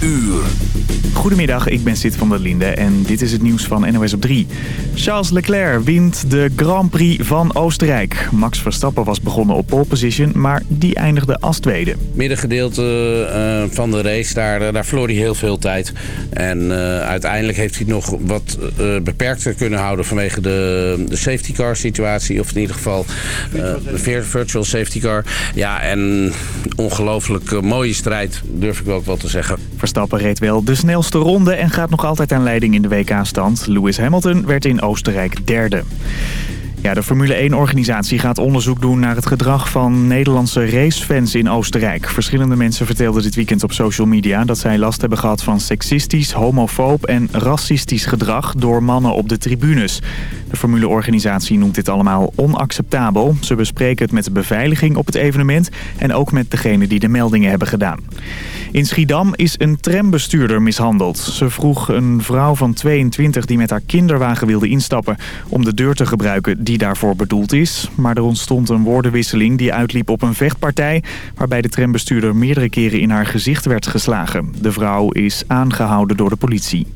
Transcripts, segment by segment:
uur. Goedemiddag, ik ben Sid van der Linde en dit is het nieuws van NOS op 3. Charles Leclerc wint de Grand Prix van Oostenrijk. Max Verstappen was begonnen op pole position, maar die eindigde als tweede. Middengedeelte uh, van de race, daar, eh, daar verloor hij heel veel tijd. En uh, uiteindelijk heeft hij het nog wat uh, beperkter kunnen houden vanwege de, de safety car situatie. Of in ieder geval de virtual safety car. Ja, en ongelooflijk mooie strijd, durf ik wel ook wel te zeggen. Verstappen reed wel de snelste ronde en gaat nog altijd aan leiding in de WK-stand. Lewis Hamilton werd in Oostenrijk derde. Ja, de Formule 1-organisatie gaat onderzoek doen naar het gedrag van Nederlandse racefans in Oostenrijk. Verschillende mensen vertelden dit weekend op social media dat zij last hebben gehad van seksistisch, homofoob en racistisch gedrag door mannen op de tribunes. De Formule-organisatie noemt dit allemaal onacceptabel. Ze bespreken het met de beveiliging op het evenement en ook met degene die de meldingen hebben gedaan. In Schiedam is een trambestuurder mishandeld. Ze vroeg een vrouw van 22 die met haar kinderwagen wilde instappen om de deur te gebruiken die daarvoor bedoeld is. Maar er ontstond een woordenwisseling die uitliep op een vechtpartij... waarbij de trambestuurder meerdere keren in haar gezicht werd geslagen. De vrouw is aangehouden door de politie.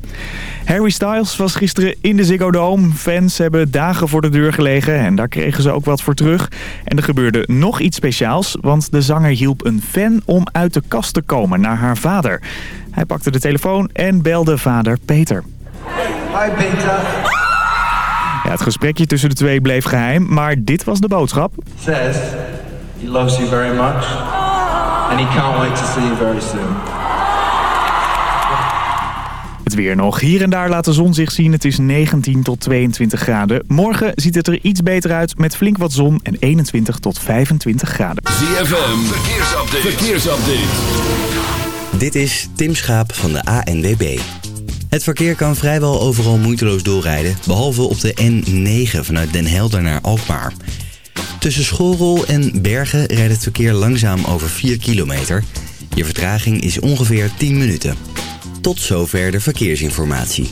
Harry Styles was gisteren in de Ziggo Dome. Fans hebben dagen voor de deur gelegen en daar kregen ze ook wat voor terug. En er gebeurde nog iets speciaals, want de zanger hielp een fan om uit de kast te komen naar haar vader. Hij pakte de telefoon en belde vader Peter. Hi Peter. Ja, het gesprekje tussen de twee bleef geheim, maar dit was de boodschap. Says he loves you very much and he can't wait to see you very soon. Het weer nog. Hier en daar laat de zon zich zien. Het is 19 tot 22 graden. Morgen ziet het er iets beter uit met flink wat zon en 21 tot 25 graden. ZFM, verkeersupdate. verkeersupdate. Dit is Tim Schaap van de ANWB. Het verkeer kan vrijwel overal moeiteloos doorrijden, behalve op de N9 vanuit Den Helder naar Alkmaar. Tussen Schoolrol en Bergen rijdt het verkeer langzaam over 4 kilometer. Je vertraging is ongeveer 10 minuten. Tot zover de verkeersinformatie.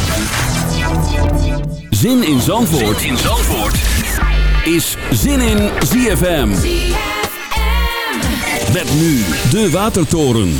Zin in Zandvoort, zin in Zandvoort. is Zin in ZFM. Met nu de Watertoren.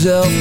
Mezelf,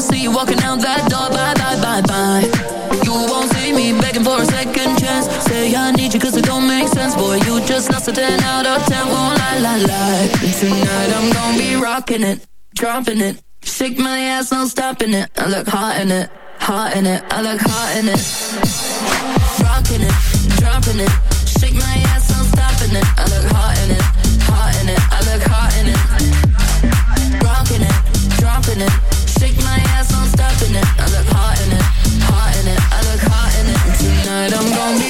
wanna see you walking out that door. Bye, bye, bye, bye. You won't see me begging for a second chance. Say I need you cause it don't make sense. Boy, you just lost a 10 out of 10. Won't lie, lie, lie. Tonight I'm gonna be rocking it, dropping it. Shake my ass, no stopping it. I look hot in it, hot in it. I look hot in it. Rocking it, dropping it. Shake my ass, no stopping it. I look hot in it, hot in it. I look hot in it. Rocking it, dropping it trapped in it. I look hot in it, hot in it. I look hot in it. And tonight I'm gonna be.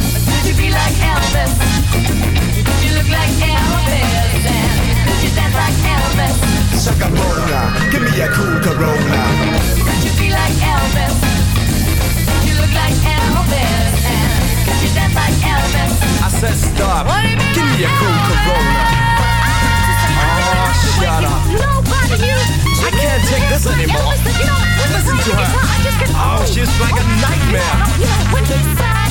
like Elvis? Could you look like Elvis? And could you dance like Elvis? Shaka give me a cool Corona Could you be like Elvis? Could you look like Elvis? And could you dance like Elvis? I said stop, What do you mean give me a cool Corona Oh, shut up Nobody you. I can't take this anymore. Elvis, you know, Listen to her. Just Oh, she's like a oh, nightmare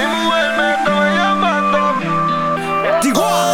Up. Could you look like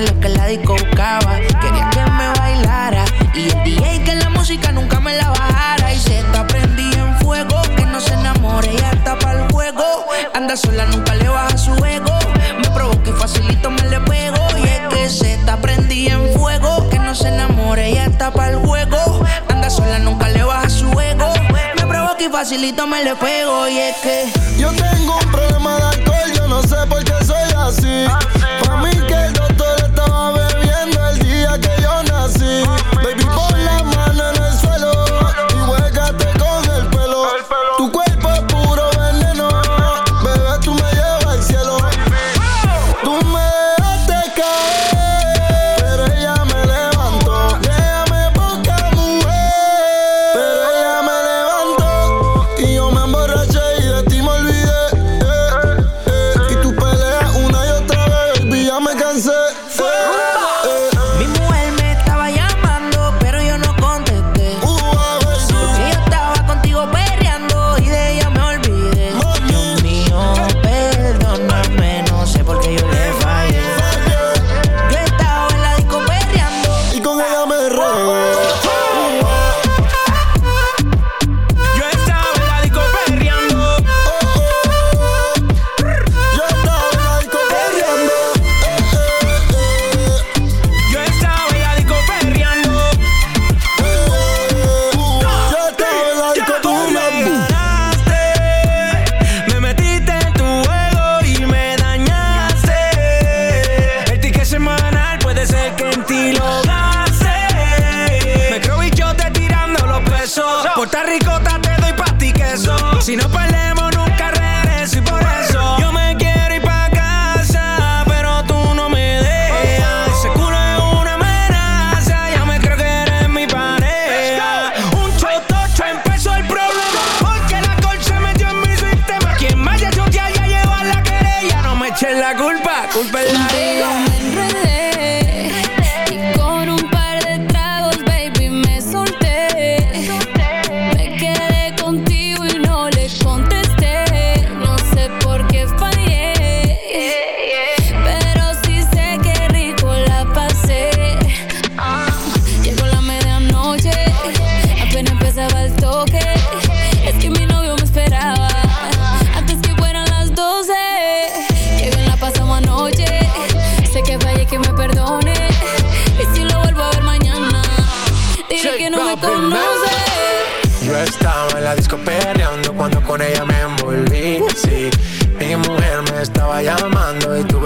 lo que la disco buscaba. Quería que me bailara y el DJ que la música nunca me la bajara. Y se prendida en fuego, que no se enamore, ella está para el juego. Anda sola, nunca le baja su ego. Me provoca y facilito me le pego. Y es que se prendida en fuego, que no se enamore, ella está para el juego. Anda sola, nunca le baja su ego. Me provoca y facilito me le pego. Y es que Yo tengo un problema de alcohol, yo no sé por qué soy así. Si no para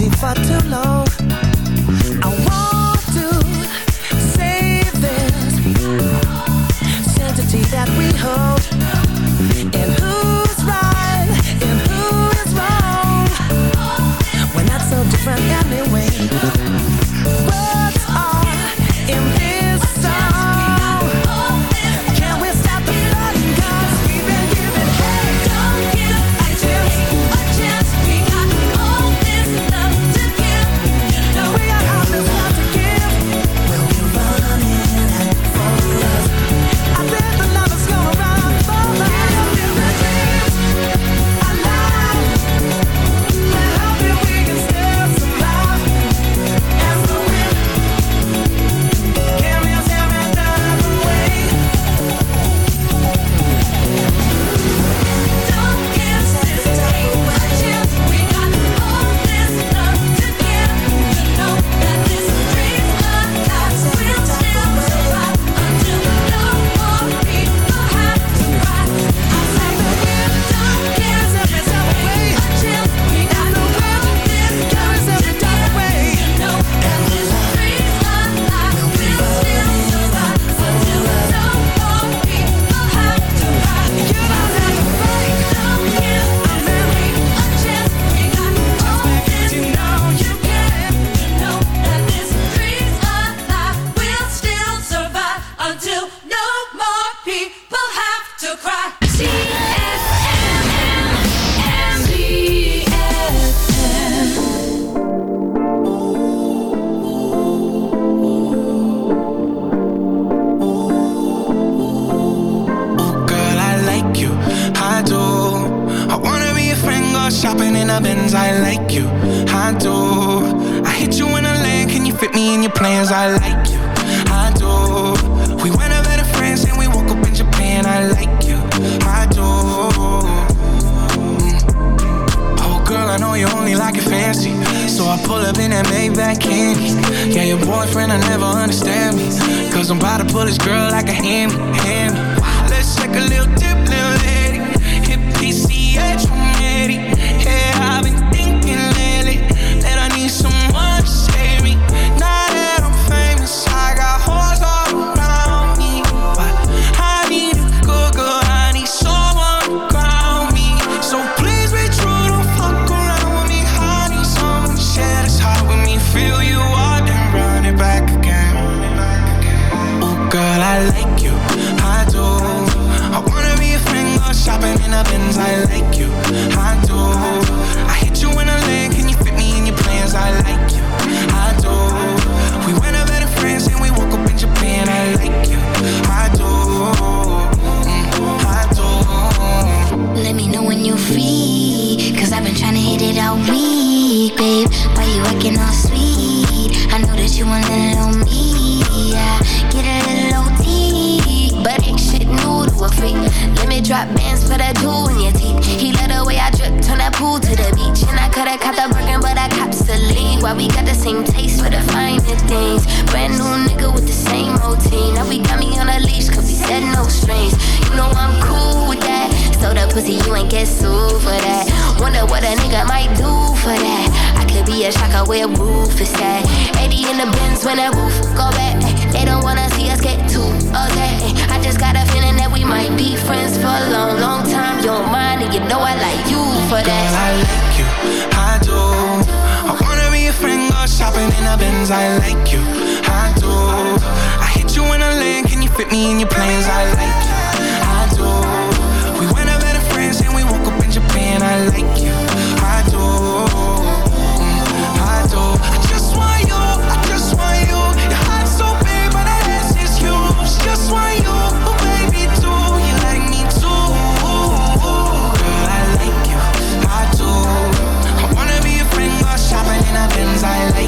empty for too long. Benz, I like you, I do. I hit you in a lane, can you fit me in your plans? I like you, I do. We went over to France and we woke up in Japan, I like you, I do. Oh girl, I know you only like it fancy So I pull up in that Maybach candy Yeah, your boyfriend, I never understand me Cause I'm about to pull this girl like a hammy, hammy Let's take a little drop bands for that jewel in your teeth. He let the way I drip, turn that pool to the beach. And I could've caught the Birkin, but I cops the lead. Why we got the same taste for the finer things. Brand new nigga with the same routine. Now we got me on a leash, cause we said no strings. You know I'm cool with that. So the pussy, you ain't get sued for that. Wonder what a nigga might do for that. I could be a shocker where roof is at. 80 in the bins when that roof go back. They don't wanna see us get too okay. I just got a feeling that we might be friends for a long, long time. You don't mind, and you know I like you for that. Girl, I like you, I do. I wanna be a friend, go shopping in the Benz. I like you, I do. I hit you in a lane, can you fit me in your plans? I like you, I do. We went over to France and we woke up in Japan. I like you, Benz. I like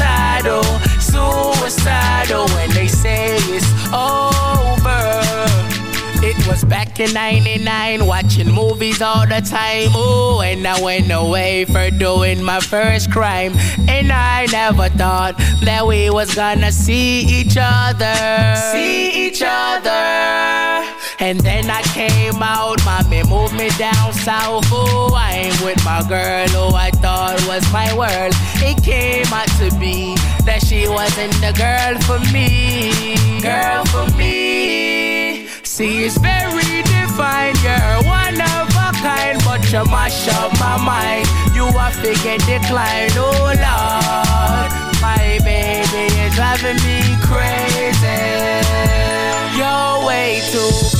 Suicidal, suicidal when they say it's over. It was back in 99, watching movies all the time. Oh, and I went away for doing my first crime. And I never thought that we was gonna see each other. See each other. And then I came out, mommy moved me down south. Oh, I ain't with my girl who I thought was my world. It came out to be that she wasn't the girl for me. Girl for me. See, it's very divine. You're one of a kind, but you mash up my mind. You are figure decline, oh Lord. My baby is driving me crazy. You're way too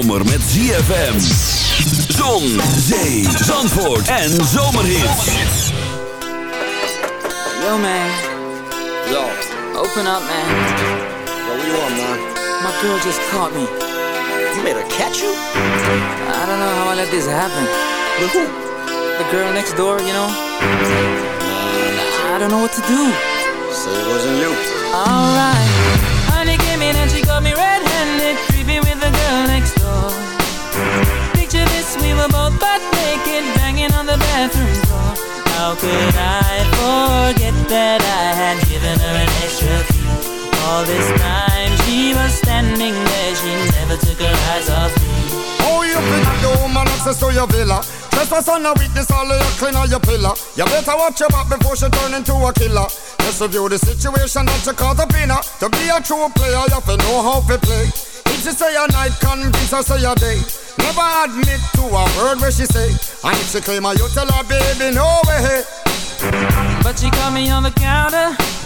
Zomer met ZFM. Zon, zee, zandvoort en zomerhits. Yo, man. Yo, Open up, man. yo, what you want, man? My girl just caught me. You made her catch you? I don't know how I let this happen. With who? The girl next door, you know? I don't know what to do. So it wasn't you. Alright. Honey came in and she got me red-handed, Picture this, we were both butt naked, banging on the bathroom door. How could I forget that I had given her an extra key? All this time she was standing there, she never took her eyes off me. Oh, you at the woman access to your villa. Trespass on a weakness, all of your clean on your pillar. You better watch your back before she turn into a killer. Just review the situation that you caught up in. To be a true player, you have to know how to play. If she say a night, convince her say a day. Never admit to a word where she say. And if she claim her, you tell her, baby, no way. But she caught me on the counter.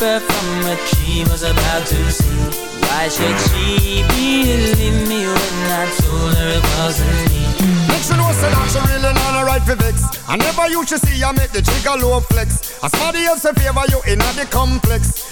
her from what she was about to see. Why should she believe me when I told her it wasn't me? Make sure know say that she really not a right for vex. I never used to see her make the trigger low flex. As somebody else in favor you in the complex.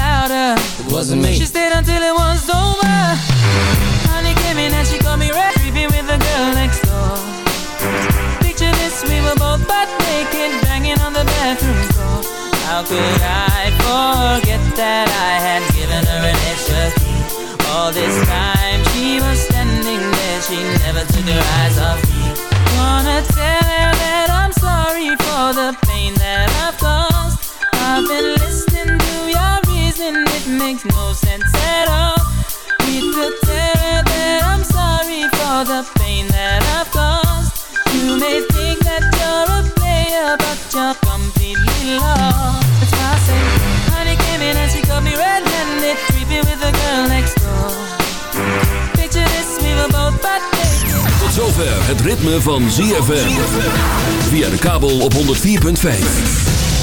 louder. Wasn't me. She stayed until it was over. Honey came in and she got me red, creepy with the girl next door. Picture this, we were both butt naked, banging on the bathroom floor. How could I forget that I had given her an extra key? All this time she was standing there, she never took her eyes off me. Wanna tell her that I'm sorry for the makes no sense at all. To tell her that I'm sorry for the pain that I've caused. You may think that you're a player, but you're completely lost. That's why honey came in and she got me red-handed, creepy with the girl next door. Picture this, we were both butt naked. Tot zover het ritme van ZFM. Via de kabel op 104.5.